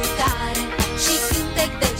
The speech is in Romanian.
cântare și cântec de